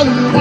I